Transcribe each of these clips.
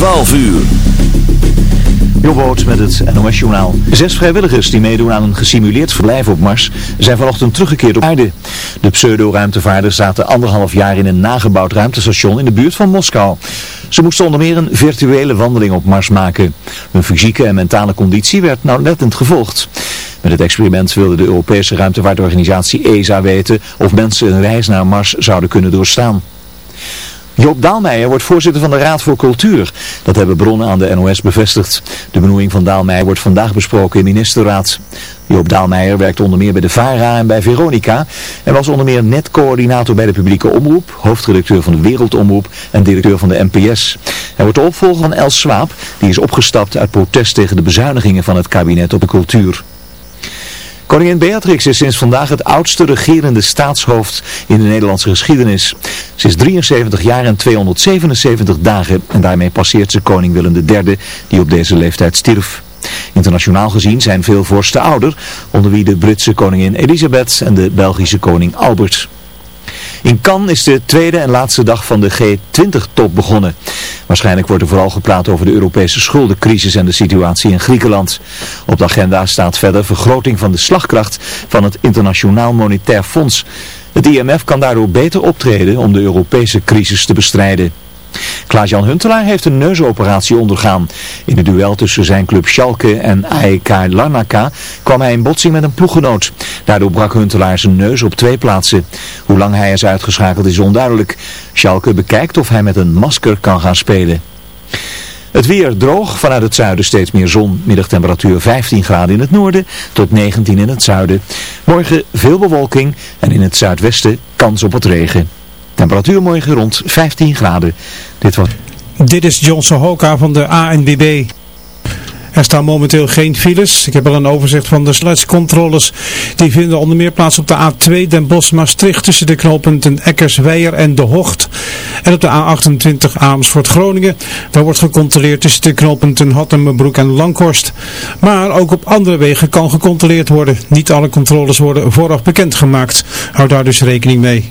12 uur. Jobboot met het NOS-journaal. Zes vrijwilligers die meedoen aan een gesimuleerd verblijf op Mars zijn vanochtend teruggekeerd op aarde. De pseudo-ruimtevaarders zaten anderhalf jaar in een nagebouwd ruimtestation in de buurt van Moskou. Ze moesten onder meer een virtuele wandeling op Mars maken. Hun fysieke en mentale conditie werd nauwlettend gevolgd. Met het experiment wilde de Europese ruimtevaartorganisatie ESA weten of mensen een reis naar Mars zouden kunnen doorstaan. Joop Daalmeijer wordt voorzitter van de Raad voor Cultuur. Dat hebben bronnen aan de NOS bevestigd. De benoeming van Daalmeijer wordt vandaag besproken in ministerraad. Joop Daalmeijer werkt onder meer bij de VARA en bij Veronica. En was onder meer netcoördinator bij de publieke omroep, hoofdredacteur van de Wereldomroep en directeur van de NPS. Hij wordt de opvolger van Els Swaap, die is opgestapt uit protest tegen de bezuinigingen van het kabinet op de cultuur. Koningin Beatrix is sinds vandaag het oudste regerende staatshoofd in de Nederlandse geschiedenis. Ze is 73 jaar en 277 dagen en daarmee passeert ze koning Willem III die op deze leeftijd stierf. Internationaal gezien zijn veel vorsten ouder, onder wie de Britse koningin Elisabeth en de Belgische koning Albert. In Cannes is de tweede en laatste dag van de G20-top begonnen. Waarschijnlijk wordt er vooral gepraat over de Europese schuldencrisis en de situatie in Griekenland. Op de agenda staat verder vergroting van de slagkracht van het Internationaal Monetair Fonds. Het IMF kan daardoor beter optreden om de Europese crisis te bestrijden. Klaas-Jan Huntelaar heeft een neusoperatie ondergaan. In het duel tussen zijn club Schalke en AEK Larnaca kwam hij in botsing met een ploeggenoot. Daardoor brak Huntelaar zijn neus op twee plaatsen. Hoe lang hij is uitgeschakeld is onduidelijk. Schalke bekijkt of hij met een masker kan gaan spelen. Het weer droog, vanuit het zuiden steeds meer zon. Middagtemperatuur 15 graden in het noorden tot 19 in het zuiden. Morgen veel bewolking en in het zuidwesten kans op wat regen. Temperatuur morgen rond 15 graden. Dit, was... Dit is Johnson Hoka van de ANWB. Er staan momenteel geen files. Ik heb al een overzicht van de sluitscontroles. Die vinden onder meer plaats op de A2 Den Bosch-Maastricht tussen de knooppunten Eckersweijer en De Hocht. En op de A28 Amersfoort-Groningen. Daar wordt gecontroleerd tussen de knooppunten Hattemenbroek en Langhorst. Maar ook op andere wegen kan gecontroleerd worden. Niet alle controles worden vooraf bekendgemaakt. Hou daar dus rekening mee.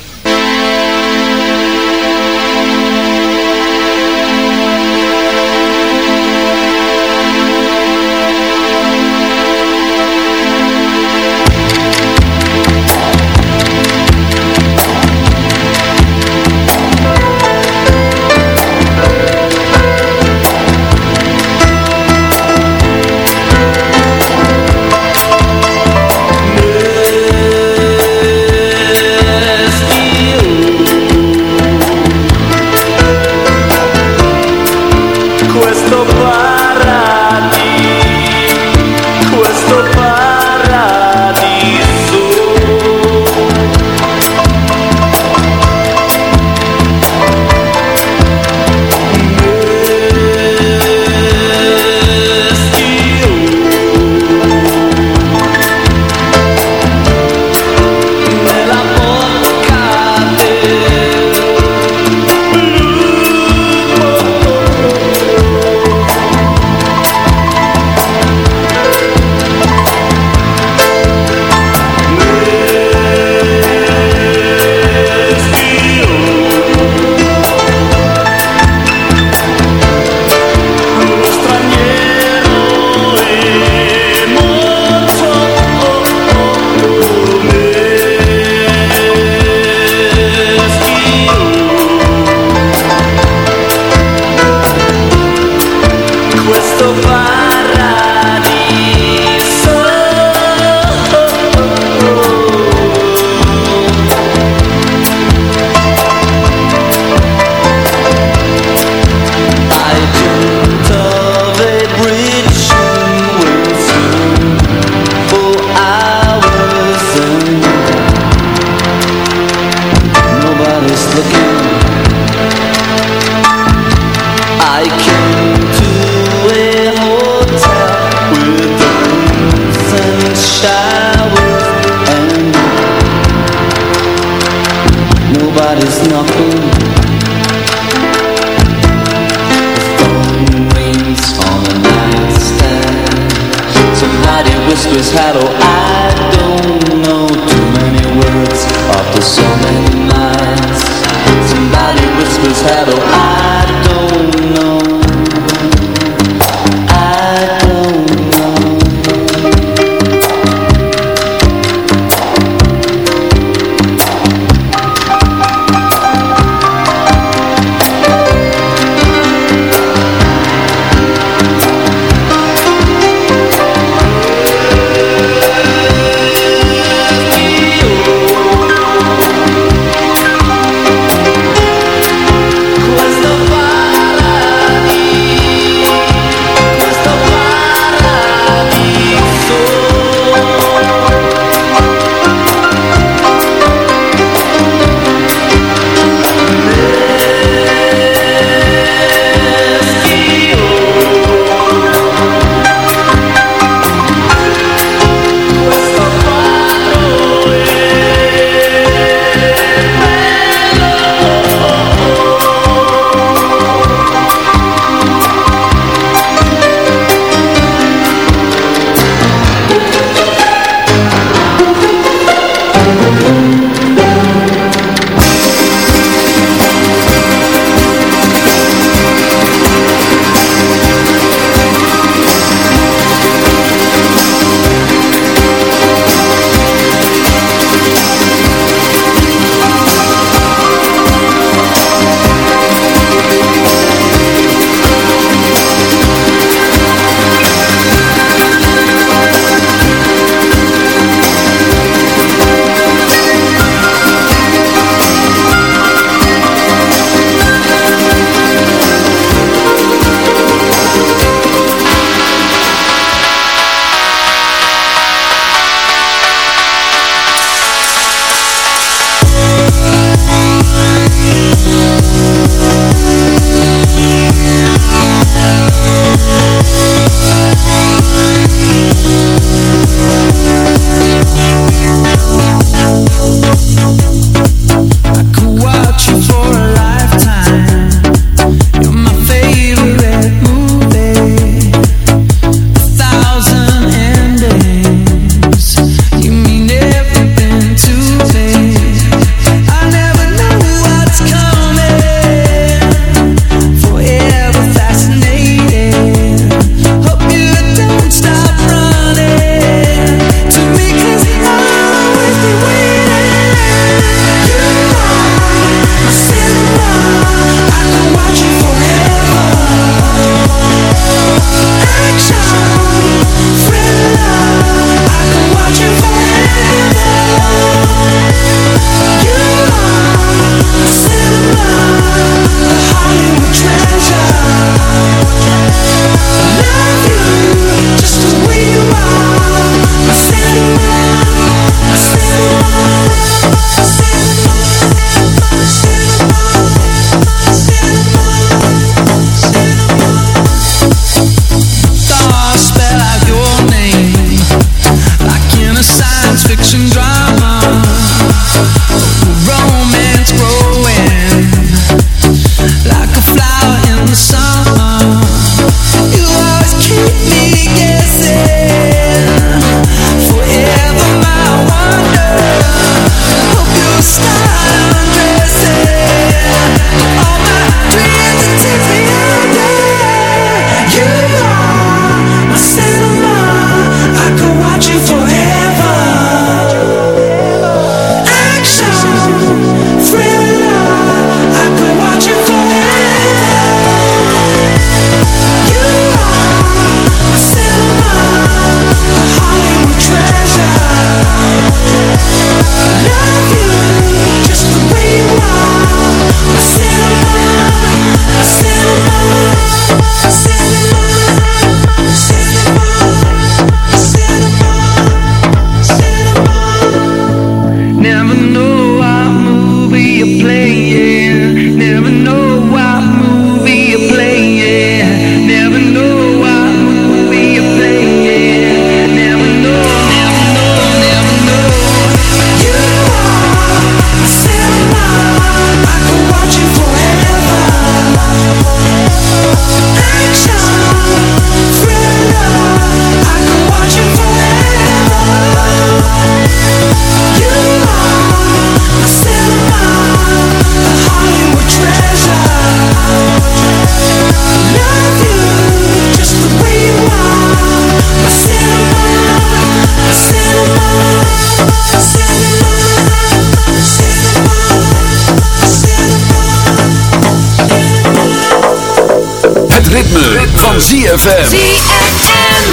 ZFM. ZFM.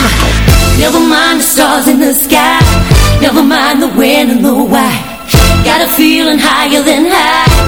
Never mind the stars in the sky. Never mind the when and the why. Got a feeling higher than high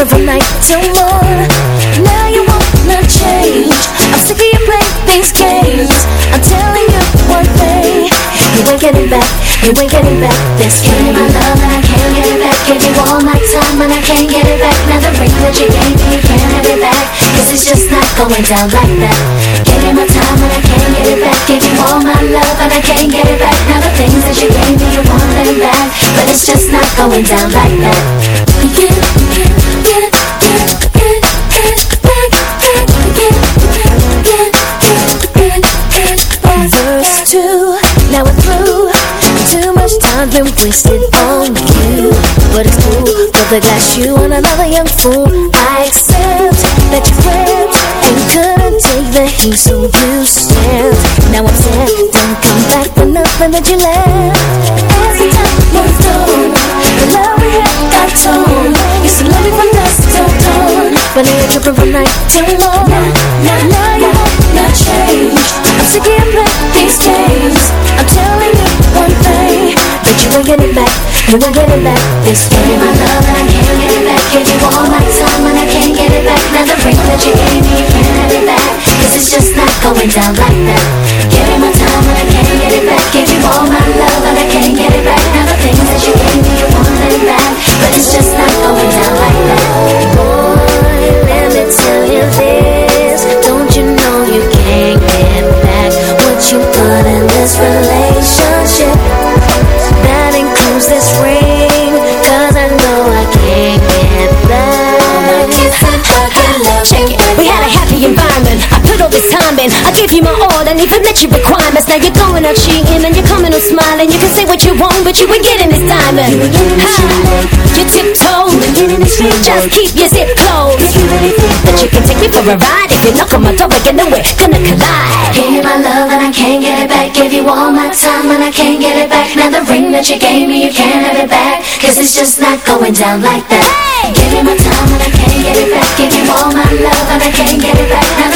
overnight till one Now you want my change. I'm sick of you playing these games. I'm telling you one thing. You ain't getting back, you ain't getting back. This can't be my love and I can't get it back. Give you all my time and I can't get it back. Now the ring that you gave me, you can't get it back. Cause it's just not going down like that. Give me my time and I can't get it back. Give you all my love and I can't get it back. Now the things that you gave me, you want it back. But it's just not going down like that. You been wasted on you, but it's cool. Put the glass you and another young fool. I accept that you flipped and couldn't take the heat, so you stand. Now I'm sad, don't come back for nothing that you left. As the time moved on, the love we had got torn. Used to love me from dusk till dawn, but now you're tripping from night till morn. Now, now, now you have not changed. I'm sick of you ain't getting back. You ain't getting back this game. My love and I can't get it back. Give you all my time and I can't get it back. Now the ring that you gave me, you can't have it back. Cause it's just not going down like that. Give you my time and I can't get it back. Give you all my love and I can't get it back. Now the things that you gave me, you want them back. But it's just not going down like that. Boy, let me tell you this. Don't you know you can't get back what you put in this relationship? I put all this time in. I gave you my all and even met your requirements. Now you're going out cheating and you're coming out smiling. You can say what you want, but you ain't getting this diamond. Ha! You tiptoe. Just keep your zip closed. That you can take me for a ride. If you knock on my door again, then we're gonna collide. Gave you my love and I can't get it back. Give you all my time and I can't get it back. Now the ring that you gave me, you can't have it back. Cause it's just not going down like that. Give you my time and I can't get it back. Give you all my love and I can't get it back. Now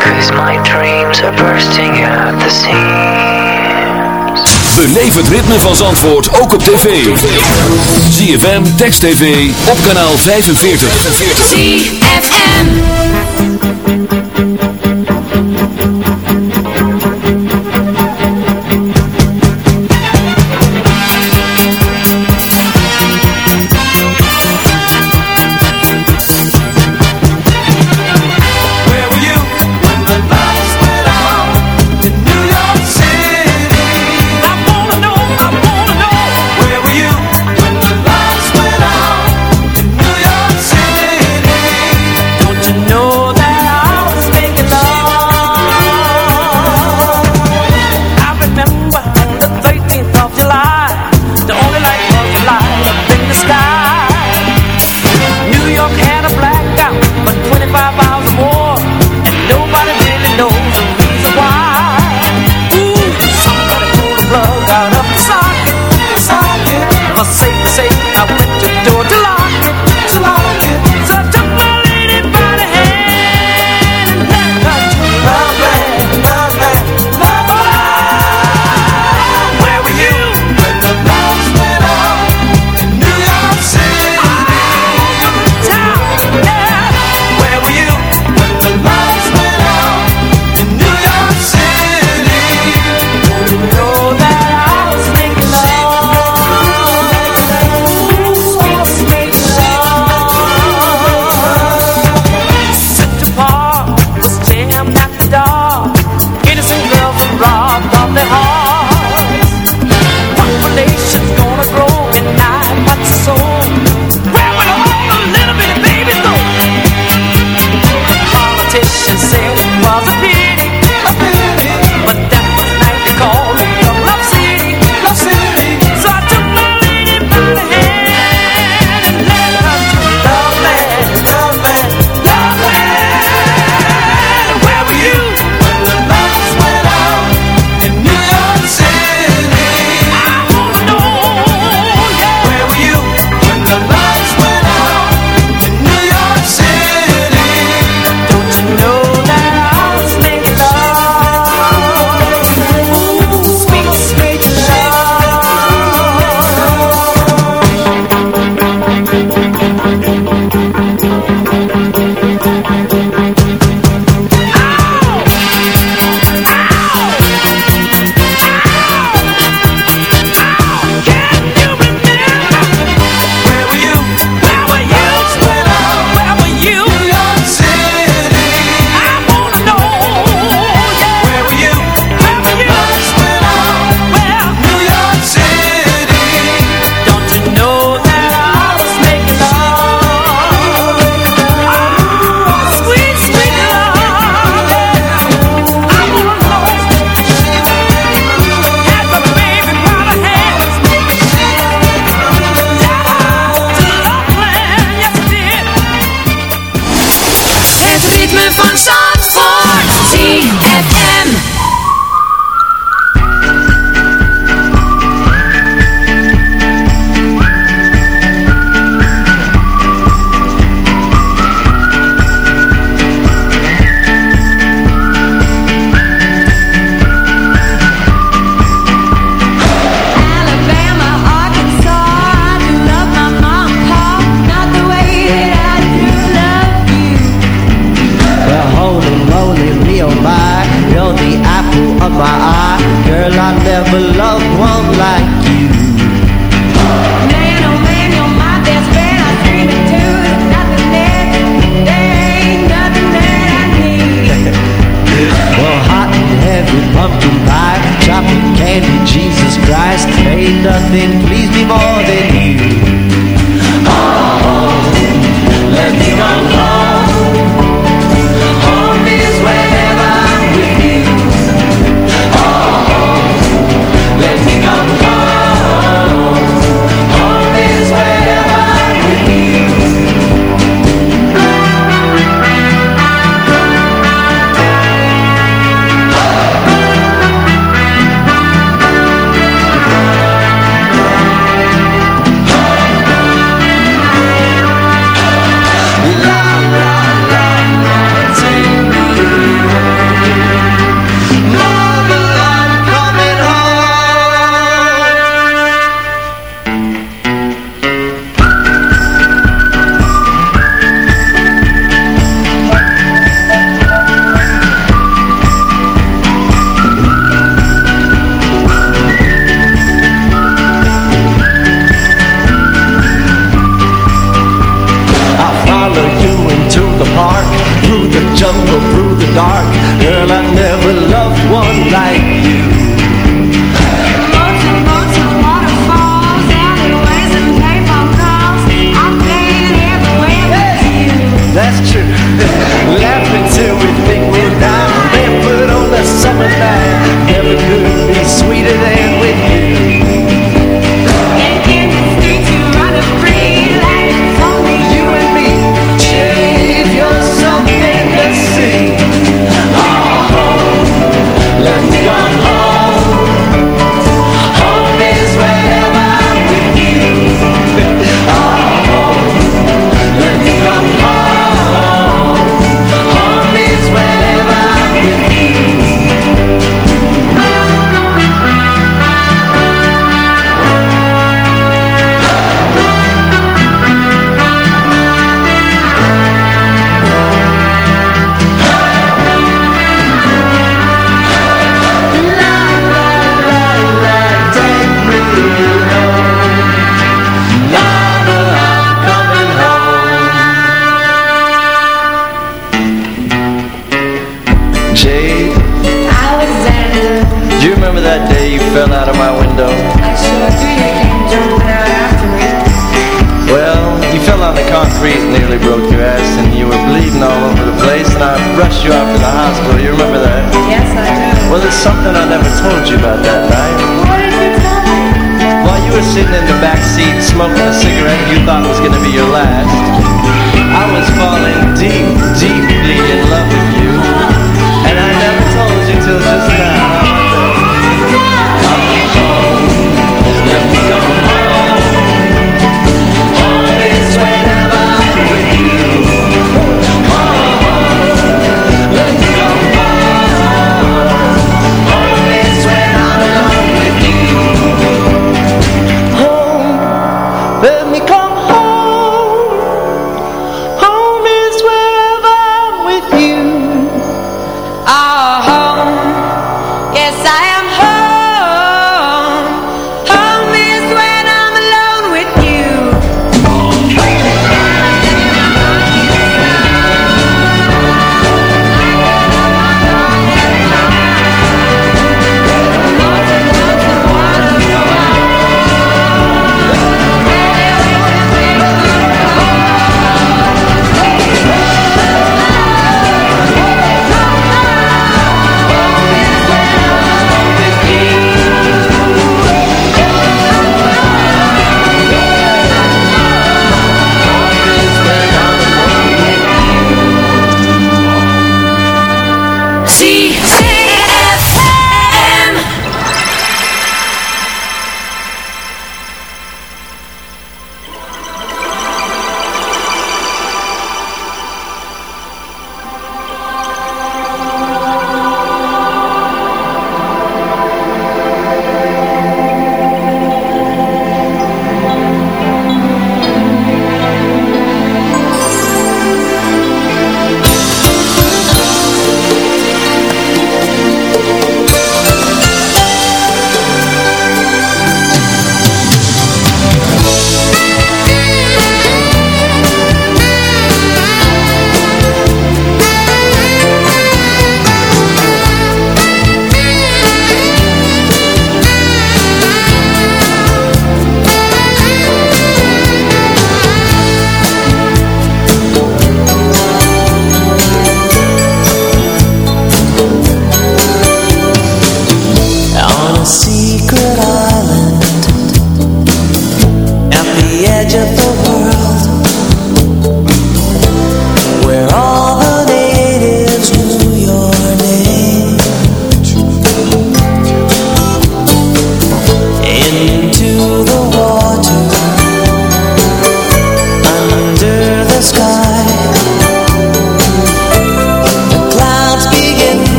Cause my dreams are bursting at the seams. Beleef het ritme van Zandvoort ook op tv. ZFM, Text TV, op kanaal 45 ZFM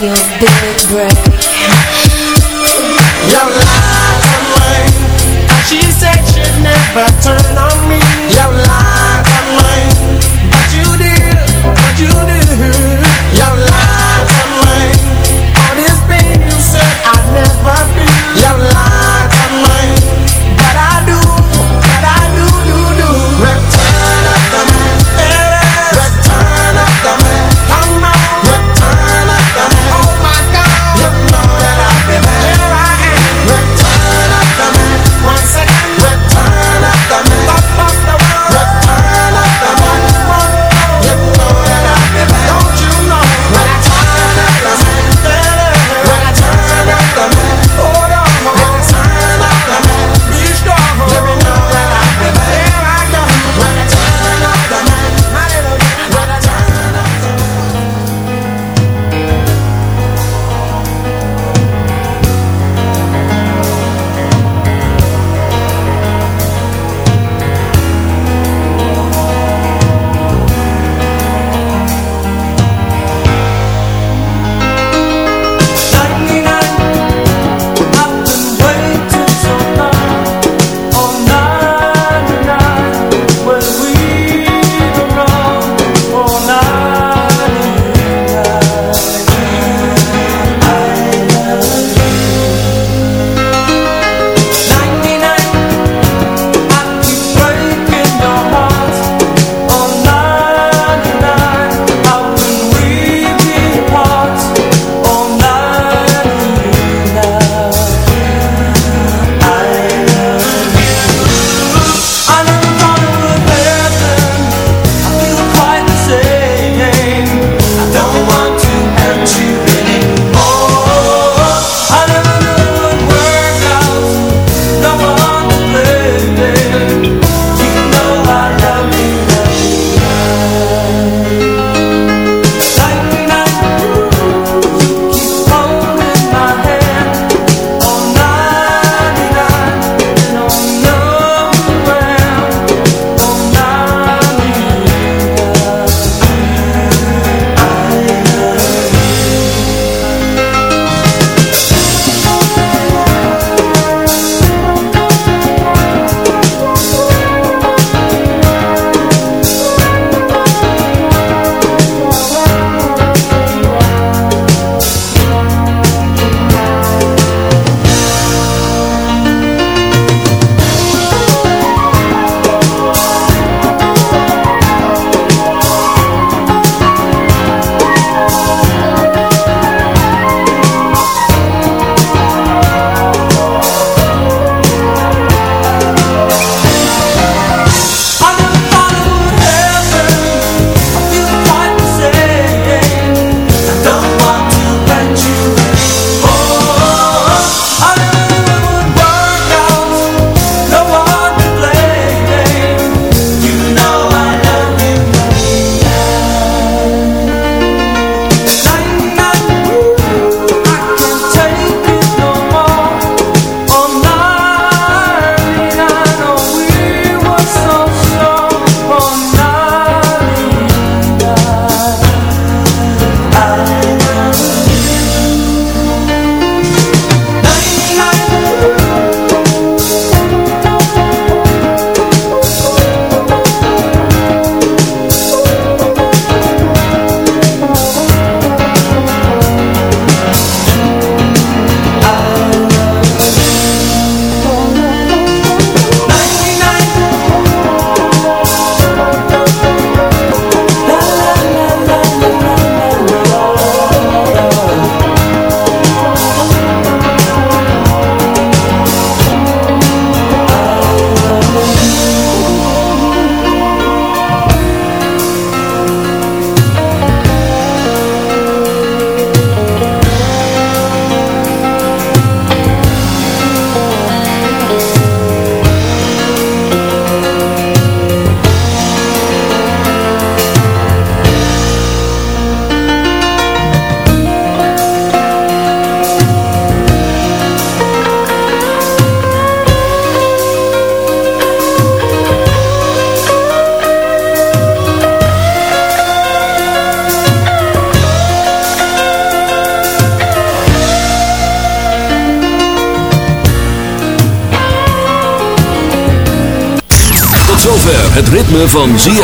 your bitch